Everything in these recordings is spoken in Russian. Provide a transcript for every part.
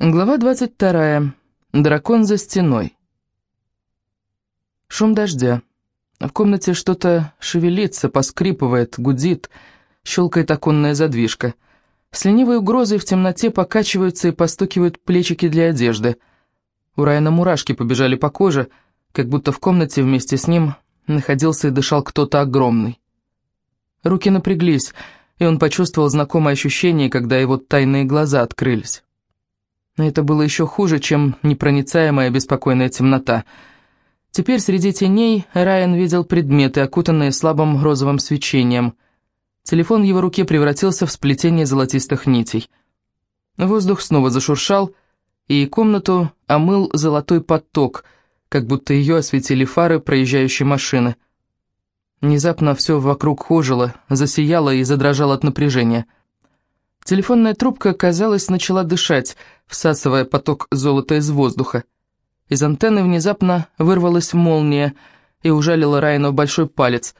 Глава 22. Дракон за стеной. Шум дождя. В комнате что-то шевелится, поскрипывает, гудит, щелкает оконная задвижка. С ленивой угрозой в темноте покачиваются и постукивают плечики для одежды. У Райана мурашки побежали по коже, как будто в комнате вместе с ним находился и дышал кто-то огромный. Руки напряглись, и он почувствовал знакомое ощущение, когда его тайные глаза открылись. Но это было еще хуже, чем непроницаемая беспокойная темнота. Теперь среди теней Райан видел предметы, окутанные слабым розовым свечением. Телефон в его руке превратился в сплетение золотистых нитей. Воздух снова зашуршал, и комнату омыл золотой поток, как будто ее осветили фары проезжающей машины. Внезапно все вокруг ожило, засияло и задрожало от напряжения – Телефонная трубка, казалось, начала дышать, всасывая поток золота из воздуха. Из антенны внезапно вырвалась молния и ужалила Райана в большой палец.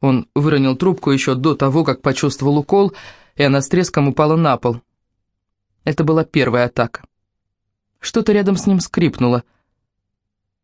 Он выронил трубку еще до того, как почувствовал укол, и она с треском упала на пол. Это была первая атака. Что-то рядом с ним скрипнуло.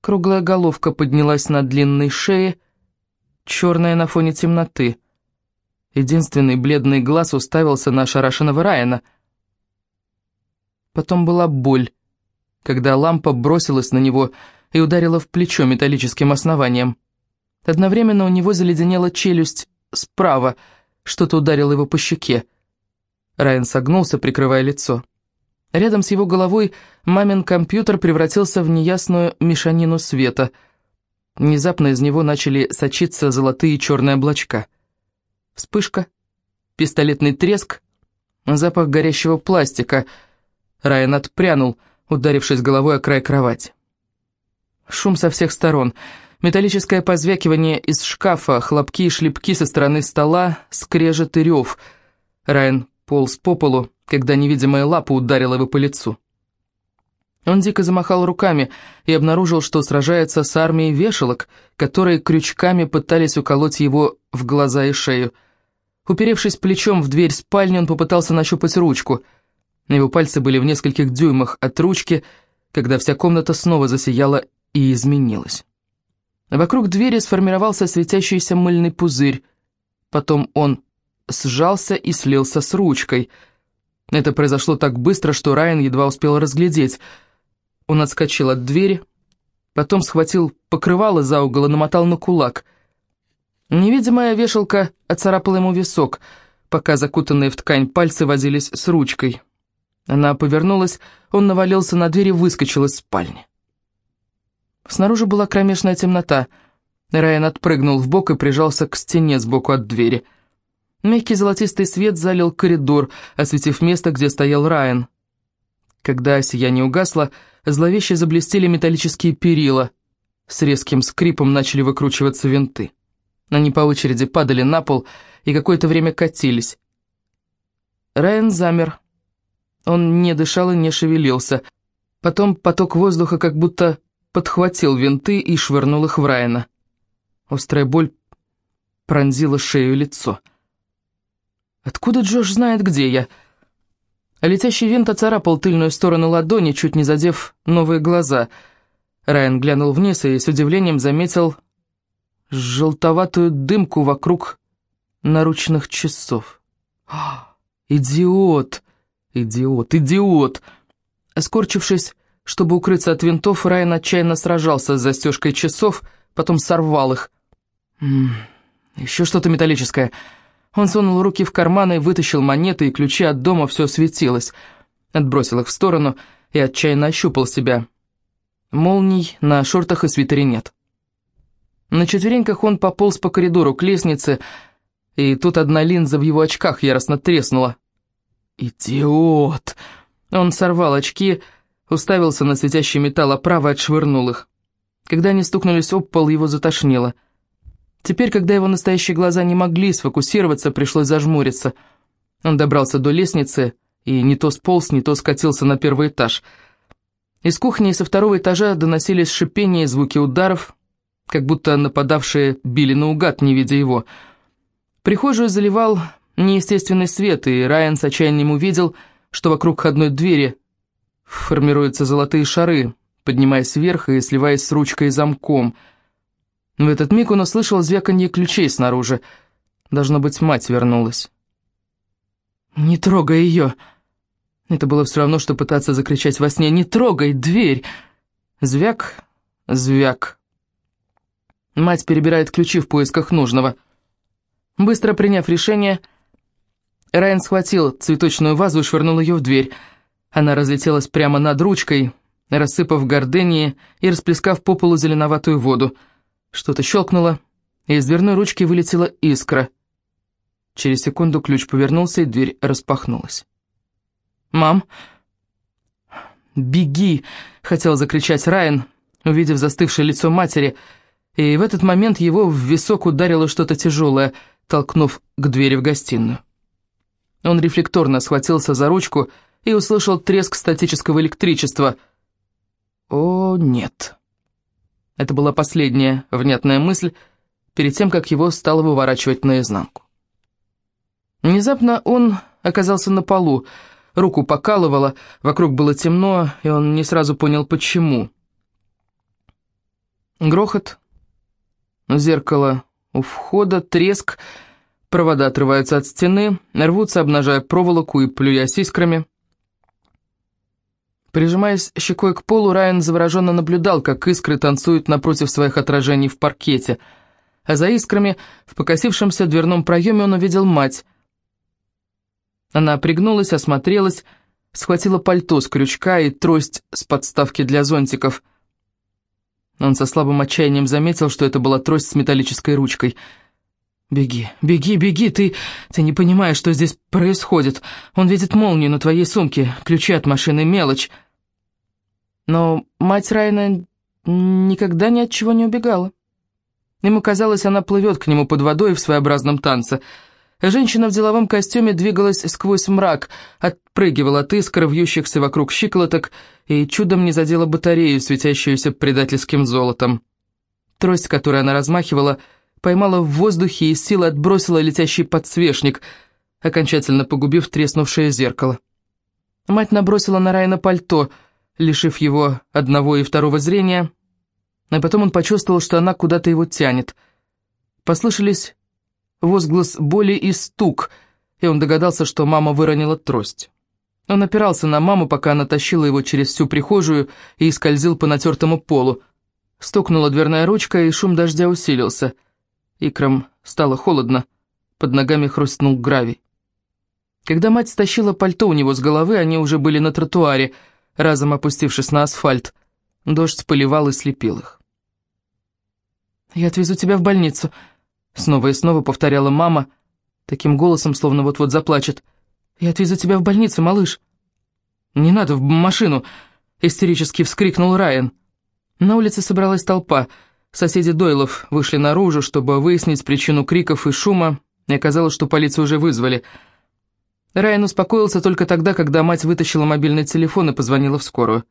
Круглая головка поднялась на длинной шее, черная на фоне темноты — Единственный бледный глаз уставился на ошарашенного Райана. Потом была боль, когда лампа бросилась на него и ударила в плечо металлическим основанием. Одновременно у него заледенела челюсть справа, что-то ударило его по щеке. Райан согнулся, прикрывая лицо. Рядом с его головой мамин компьютер превратился в неясную мешанину света. Внезапно из него начали сочиться золотые и черные облачка. Вспышка, пистолетный треск, запах горящего пластика. Райан отпрянул, ударившись головой о край кровати. Шум со всех сторон. Металлическое позвякивание из шкафа, хлопки и шлепки со стороны стола, скрежет и рев. Райан полз по полу, когда невидимая лапа ударила его по лицу. Он дико замахал руками и обнаружил, что сражается с армией вешалок, которые крючками пытались уколоть его в глаза и шею. Уперевшись плечом в дверь спальни, он попытался нащупать ручку. Его пальцы были в нескольких дюймах от ручки, когда вся комната снова засияла и изменилась. Вокруг двери сформировался светящийся мыльный пузырь. Потом он сжался и слился с ручкой. Это произошло так быстро, что Райан едва успел разглядеть. Он отскочил от двери, потом схватил покрывало за угол и намотал на кулак — Невидимая вешалка оцарапала ему висок, пока закутанные в ткань пальцы возились с ручкой. Она повернулась, он навалился на дверь и выскочил из спальни. Снаружи была кромешная темнота. Райан отпрыгнул в бок и прижался к стене сбоку от двери. Мягкий золотистый свет залил коридор, осветив место, где стоял Райан. Когда сияние угасло, зловеще заблестели металлические перила. С резким скрипом начали выкручиваться винты. Они по очереди падали на пол и какое-то время катились. Райан замер. Он не дышал и не шевелился. Потом поток воздуха как будто подхватил винты и швырнул их в Райана. Острая боль пронзила шею и лицо. «Откуда Джош знает, где я?» Летящий винт оцарапал тыльную сторону ладони, чуть не задев новые глаза. Райан глянул вниз и с удивлением заметил желтоватую дымку вокруг наручных часов. «Идиот! Идиот! Идиот!» Скорчившись, чтобы укрыться от винтов, Райан отчаянно сражался с застежкой часов, потом сорвал их. М еще что-то металлическое. Он сунул руки в карманы вытащил монеты, и ключи от дома все светилось. Отбросил их в сторону и отчаянно ощупал себя. Молний на шортах и свитере нет. На четвереньках он пополз по коридору к лестнице, и тут одна линза в его очках яростно треснула. «Идиот!» Он сорвал очки, уставился на светящий металл, а право отшвырнул их. Когда они стукнулись об пол, его затошнило. Теперь, когда его настоящие глаза не могли сфокусироваться, пришлось зажмуриться. Он добрался до лестницы и не то сполз, не то скатился на первый этаж. Из кухни и со второго этажа доносились шипения и звуки ударов, как будто нападавшие били наугад, не видя его. Прихожую заливал неестественный свет, и Райан с отчаянием увидел, что вокруг входной двери формируются золотые шары, поднимаясь вверх и сливаясь с ручкой и замком. В этот миг он услышал звяканье ключей снаружи. Должно быть, мать вернулась. «Не трогай ее!» Это было все равно, что пытаться закричать во сне «Не трогай дверь!» Звяк, звяк. Мать перебирает ключи в поисках нужного. Быстро приняв решение, Райан схватил цветочную вазу и швырнул ее в дверь. Она разлетелась прямо над ручкой, рассыпав гордении и расплескав по полу зеленоватую воду. Что-то щелкнуло, и из дверной ручки вылетела искра. Через секунду ключ повернулся, и дверь распахнулась. «Мам!» «Беги!» — хотел закричать Райан, увидев застывшее лицо матери, и в этот момент его в висок ударило что-то тяжелое, толкнув к двери в гостиную. Он рефлекторно схватился за ручку и услышал треск статического электричества. «О, нет!» Это была последняя внятная мысль перед тем, как его стало выворачивать наизнанку. Внезапно он оказался на полу, руку покалывало, вокруг было темно, и он не сразу понял, почему. Грохот, зеркало у входа, треск, провода отрываются от стены, рвутся, обнажая проволоку и плюясь искрами. Прижимаясь щекой к полу, Райан завороженно наблюдал, как искры танцуют напротив своих отражений в паркете, а за искрами в покосившемся дверном проеме он увидел мать — она пригнулась, осмотрелась, схватила пальто с крючка и трость с подставки для зонтиков. Он со слабым отчаянием заметил, что это была трость с металлической ручкой. «Беги, беги, беги, ты... ты не понимаешь, что здесь происходит. Он видит молнию на твоей сумке, ключи от машины, мелочь». Но мать Райана никогда ни от чего не убегала. Ему казалось, она плывет к нему под водой в своеобразном танце — Женщина в деловом костюме двигалась сквозь мрак, отпрыгивала от искр, вьющихся вокруг щиколоток, и чудом не задела батарею, светящуюся предательским золотом. Трость, которой она размахивала, поймала в воздухе и силой отбросила летящий подсвечник, окончательно погубив треснувшее зеркало. Мать набросила на Райана пальто, лишив его одного и второго зрения, а потом он почувствовал, что она куда-то его тянет. Послышались возглас боли и стук, и он догадался, что мама выронила трость. Он опирался на маму, пока она тащила его через всю прихожую и скользил по натертому полу. Стукнула дверная ручка, и шум дождя усилился. Икрам стало холодно, под ногами хрустнул гравий. Когда мать стащила пальто у него с головы, они уже были на тротуаре, разом опустившись на асфальт. Дождь поливал и слепил их. «Я отвезу тебя в больницу», Снова и снова повторяла мама, таким голосом, словно вот-вот заплачет. «Я отвезу тебя в больницу, малыш». «Не надо в машину!» — истерически вскрикнул Райан. На улице собралась толпа. Соседи Дойлов вышли наружу, чтобы выяснить причину криков и шума, и оказалось, что полицию уже вызвали. Райан успокоился только тогда, когда мать вытащила мобильный телефон и позвонила в скорую.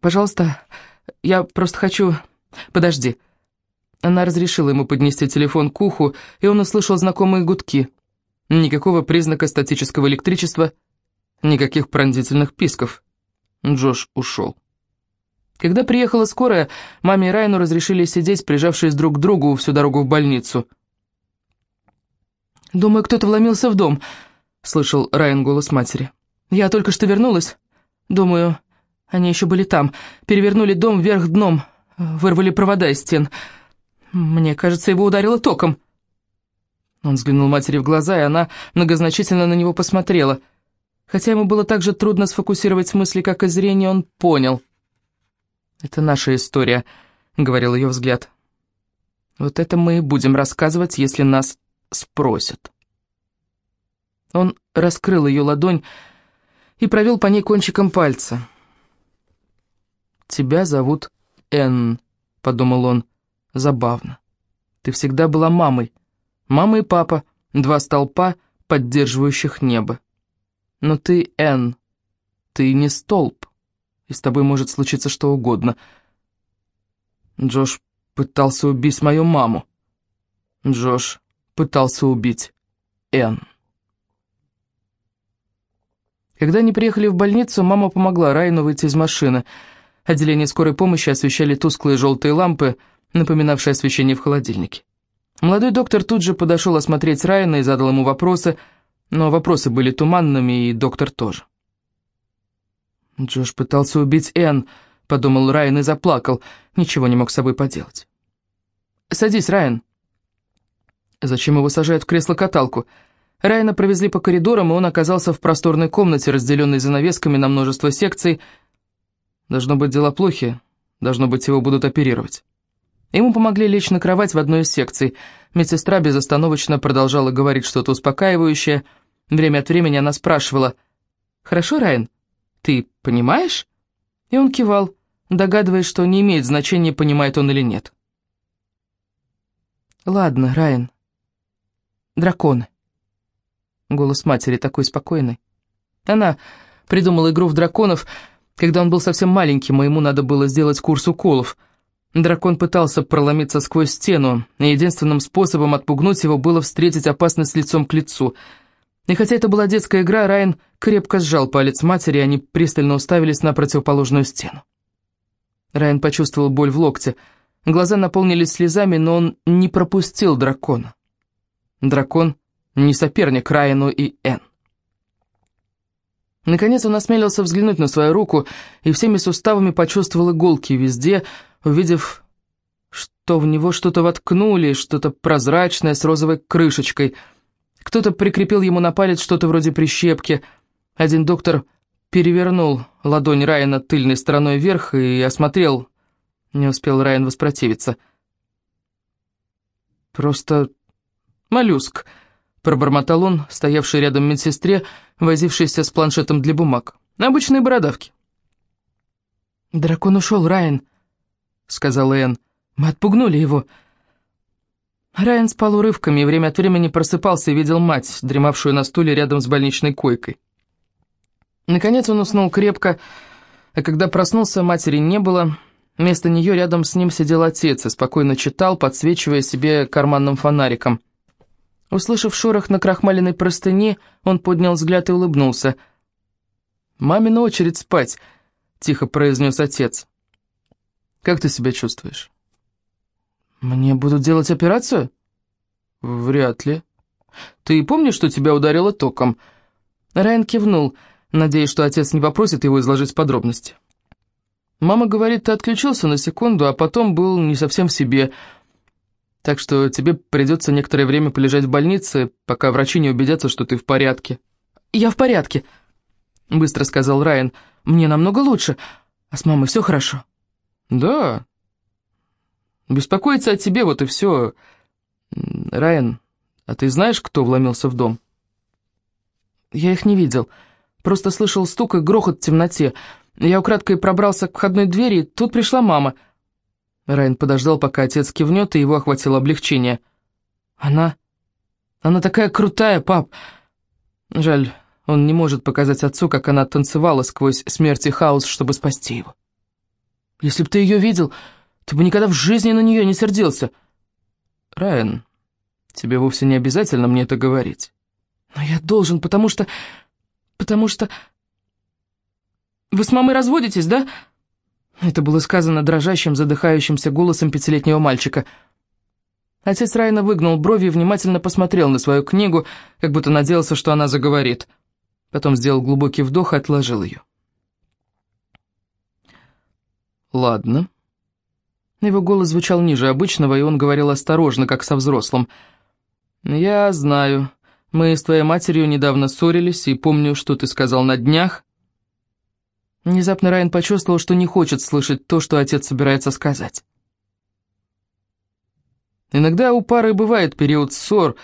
«Пожалуйста, я просто хочу...» «Подожди», она разрешила ему поднести телефон к уху, и он услышал знакомые гудки. Никакого признака статического электричества, никаких пронзительных писков. Джош ушел. Когда приехала скорая, маме и Райну разрешили сидеть, прижавшись друг к другу всю дорогу в больницу. «Думаю, кто-то вломился в дом», — слышал Райан голос матери. «Я только что вернулась. Думаю, они еще были там. Перевернули дом вверх дном, вырвали провода из стен». Мне кажется, его ударило током». Он взглянул матери в глаза, и она многозначительно на него посмотрела. Хотя ему было так же трудно сфокусировать мысли, как и зрение, он понял. «Это наша история», — говорил ее взгляд. «Вот это мы будем рассказывать, если нас спросят». Он раскрыл ее ладонь и провел по ней кончиком пальца. «Тебя зовут Энн», — подумал он. Забавно. Ты всегда была мамой. Мама и папа, два столпа, поддерживающих небо. Но ты Н. Ты не столб, и с тобой может случиться что угодно. Джош пытался убить мою маму. Джош пытался убить Н. Когда они приехали в больницу, мама помогла Райну выйти из машины. Отделение скорой помощи освещали тусклые желтые лампы, напоминавшие освещение в холодильнике. Молодой доктор тут же подошел осмотреть Райана и задал ему вопросы, но вопросы были туманными, и доктор тоже. «Джош пытался убить Энн», — подумал Райан и заплакал, ничего не мог с собой поделать. «Садись, Райан». Зачем его сажают в кресло-каталку? Райана провезли по коридорам, и он оказался в просторной комнате, разделенной занавесками на множество секций. Должно быть, дела плохи, должно быть, его будут оперировать. Ему помогли лечь на кровать в одной из секций. Медсестра безостановочно продолжала говорить что-то успокаивающее. Время от времени она спрашивала, «Хорошо, Райан, ты понимаешь?» И он кивал, догадываясь, что не имеет значения, понимает он или нет. «Ладно, Райан. Драконы». Голос матери такой спокойный. Она придумала игру в драконов, когда он был совсем маленьким, и ему надо было сделать курс уколов. Дракон пытался проломиться сквозь стену, и единственным способом отпугнуть его было встретить опасность лицом к лицу. И хотя это была детская игра, Райан крепко сжал палец матери, и они пристально уставились на противоположную стену. Райан почувствовал боль в локте. Глаза наполнились слезами, но он не пропустил дракона. Дракон не соперник Райану и Энн. Наконец он осмелился взглянуть на свою руку и всеми суставами почувствовал иголки везде, увидев, что в него что-то воткнули, что-то прозрачное с розовой крышечкой. Кто-то прикрепил ему на палец что-то вроде прищепки. Один доктор перевернул ладонь Райана тыльной стороной вверх и осмотрел. Не успел Райан воспротивиться. «Просто моллюск», Пробормотал он, стоявший рядом медсестре, возившийся с планшетом для бумаг. Обычные бородавки. «Дракон ушел, Райан», — сказала Энн. «Мы отпугнули его». Райан спал урывками и время от времени просыпался и видел мать, дремавшую на стуле рядом с больничной койкой. Наконец он уснул крепко, а когда проснулся, матери не было. Вместо нее рядом с ним сидел отец и спокойно читал, подсвечивая себе карманным фонариком. Услышав шорох на крахмаленной простыне, он поднял взгляд и улыбнулся. «Мамина очередь спать», — тихо произнес отец. «Как ты себя чувствуешь?» «Мне будут делать операцию?» «Вряд ли. Ты помнишь, что тебя ударило током?» Райан кивнул, надеясь, что отец не попросит его изложить подробности. «Мама говорит, ты отключился на секунду, а потом был не совсем в себе», так что тебе придется некоторое время полежать в больнице, пока врачи не убедятся, что ты в порядке». «Я в порядке», — быстро сказал Райан. «Мне намного лучше. А с мамой все хорошо?» «Да. Беспокоиться о тебе, вот и все. Райан, а ты знаешь, кто вломился в дом?» «Я их не видел. Просто слышал стук и грохот в темноте. Я украдкой пробрался к входной двери, и тут пришла мама». Райан подождал, пока отец кивнет, и его охватило облегчение. «Она... она такая крутая, пап!» Жаль, он не может показать отцу, как она танцевала сквозь смерть и хаос, чтобы спасти его. «Если бы ты ее видел, ты бы никогда в жизни на нее не сердился!» «Райан, тебе вовсе не обязательно мне это говорить». «Но я должен, потому что... потому что...» «Вы с мамой разводитесь, да?» Это было сказано дрожащим, задыхающимся голосом пятилетнего мальчика. Отец Райана выгнул брови и внимательно посмотрел на свою книгу, как будто надеялся, что она заговорит. Потом сделал глубокий вдох и отложил ее. «Ладно». Его голос звучал ниже обычного, и он говорил осторожно, как со взрослым. «Я знаю. Мы с твоей матерью недавно ссорились, и помню, что ты сказал на днях. Внезапно Райан почувствовал, что не хочет слышать то, что отец собирается сказать. Иногда у пары бывает период ссор,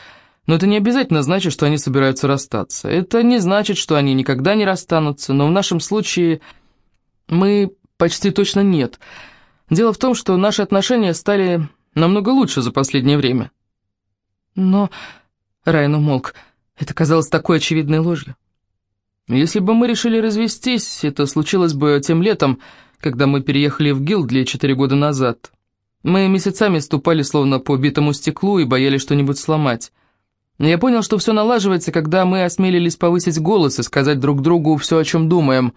но это не обязательно значит, что они собираются расстаться. Это не значит, что они никогда не расстанутся, но в нашем случае мы почти точно нет. Дело в том, что наши отношения стали намного лучше за последнее время. Но... Райан умолк. Это казалось такой очевидной ложью. Если бы мы решили развестись, это случилось бы тем летом, когда мы переехали в Гилдли четыре года назад. Мы месяцами ступали словно по битому стеклу и боялись что-нибудь сломать. Я понял, что все налаживается, когда мы осмелились повысить голос и сказать друг другу все, о чем думаем.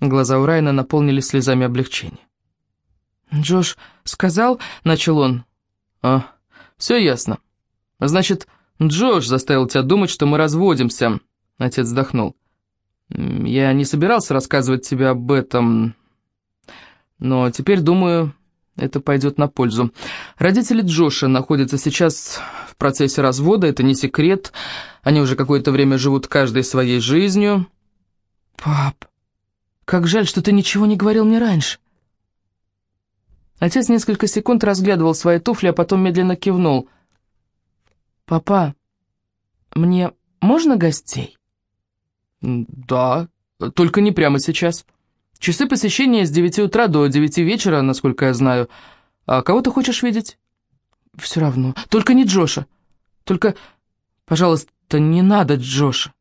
Глаза у Райна наполнились слезами облегчения. «Джош сказал...» — начал он. «А, все ясно. Значит, Джош заставил тебя думать, что мы разводимся». Отец вздохнул. «Я не собирался рассказывать тебе об этом, но теперь, думаю, это пойдет на пользу. Родители Джоша находятся сейчас в процессе развода, это не секрет. Они уже какое-то время живут каждой своей жизнью». «Пап, как жаль, что ты ничего не говорил мне раньше». Отец несколько секунд разглядывал свои туфли, а потом медленно кивнул. «Папа, мне можно гостей?» «Да, только не прямо сейчас. Часы посещения с девяти утра до девяти вечера, насколько я знаю. А кого ты хочешь видеть?» «Все равно. Только не Джоша. Только, пожалуйста, не надо Джоша».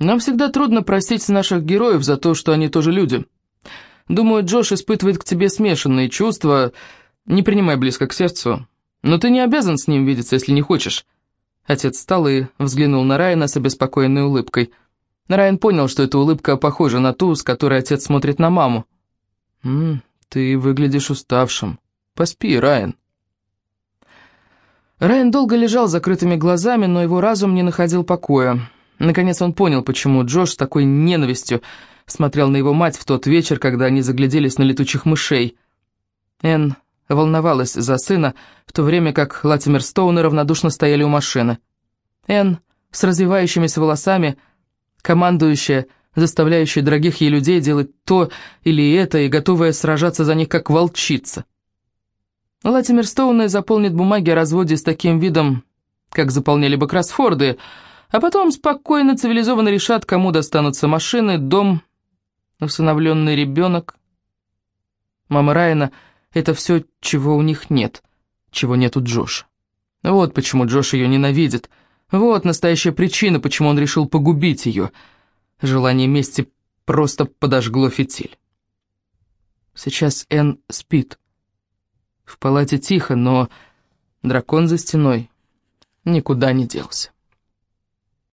«Нам всегда трудно простить наших героев за то, что они тоже люди». Думаю, Джош испытывает к тебе смешанные чувства. Не принимай близко к сердцу. Но ты не обязан с ним видеться, если не хочешь». Отец встал и взглянул на Райана с обеспокоенной улыбкой. Райан понял, что эта улыбка похожа на ту, с которой отец смотрит на маму. «М «Ты выглядишь уставшим. Поспи, Райан». Райан долго лежал с закрытыми глазами, но его разум не находил покоя. Наконец он понял, почему Джош с такой ненавистью смотрел на его мать в тот вечер, когда они загляделись на летучих мышей. Энн волновалась за сына, в то время как Латимер Стоуны равнодушно стояли у машины. Энн с развивающимися волосами, командующая, заставляющая дорогих ей людей делать то или это и готовая сражаться за них как волчица. Латимер Стоуны заполнит бумаги о разводе с таким видом, как заполняли бы Красфорды, а потом спокойно, цивилизованно решат, кому достанутся машины, дом усыновленный ребенок. Мама Райана — это все, чего у них нет, чего нет у Джоша. Вот почему Джош ее ненавидит. Вот настоящая причина, почему он решил погубить ее. Желание мести просто подожгло фитиль. Сейчас Энн спит. В палате тихо, но дракон за стеной никуда не делся.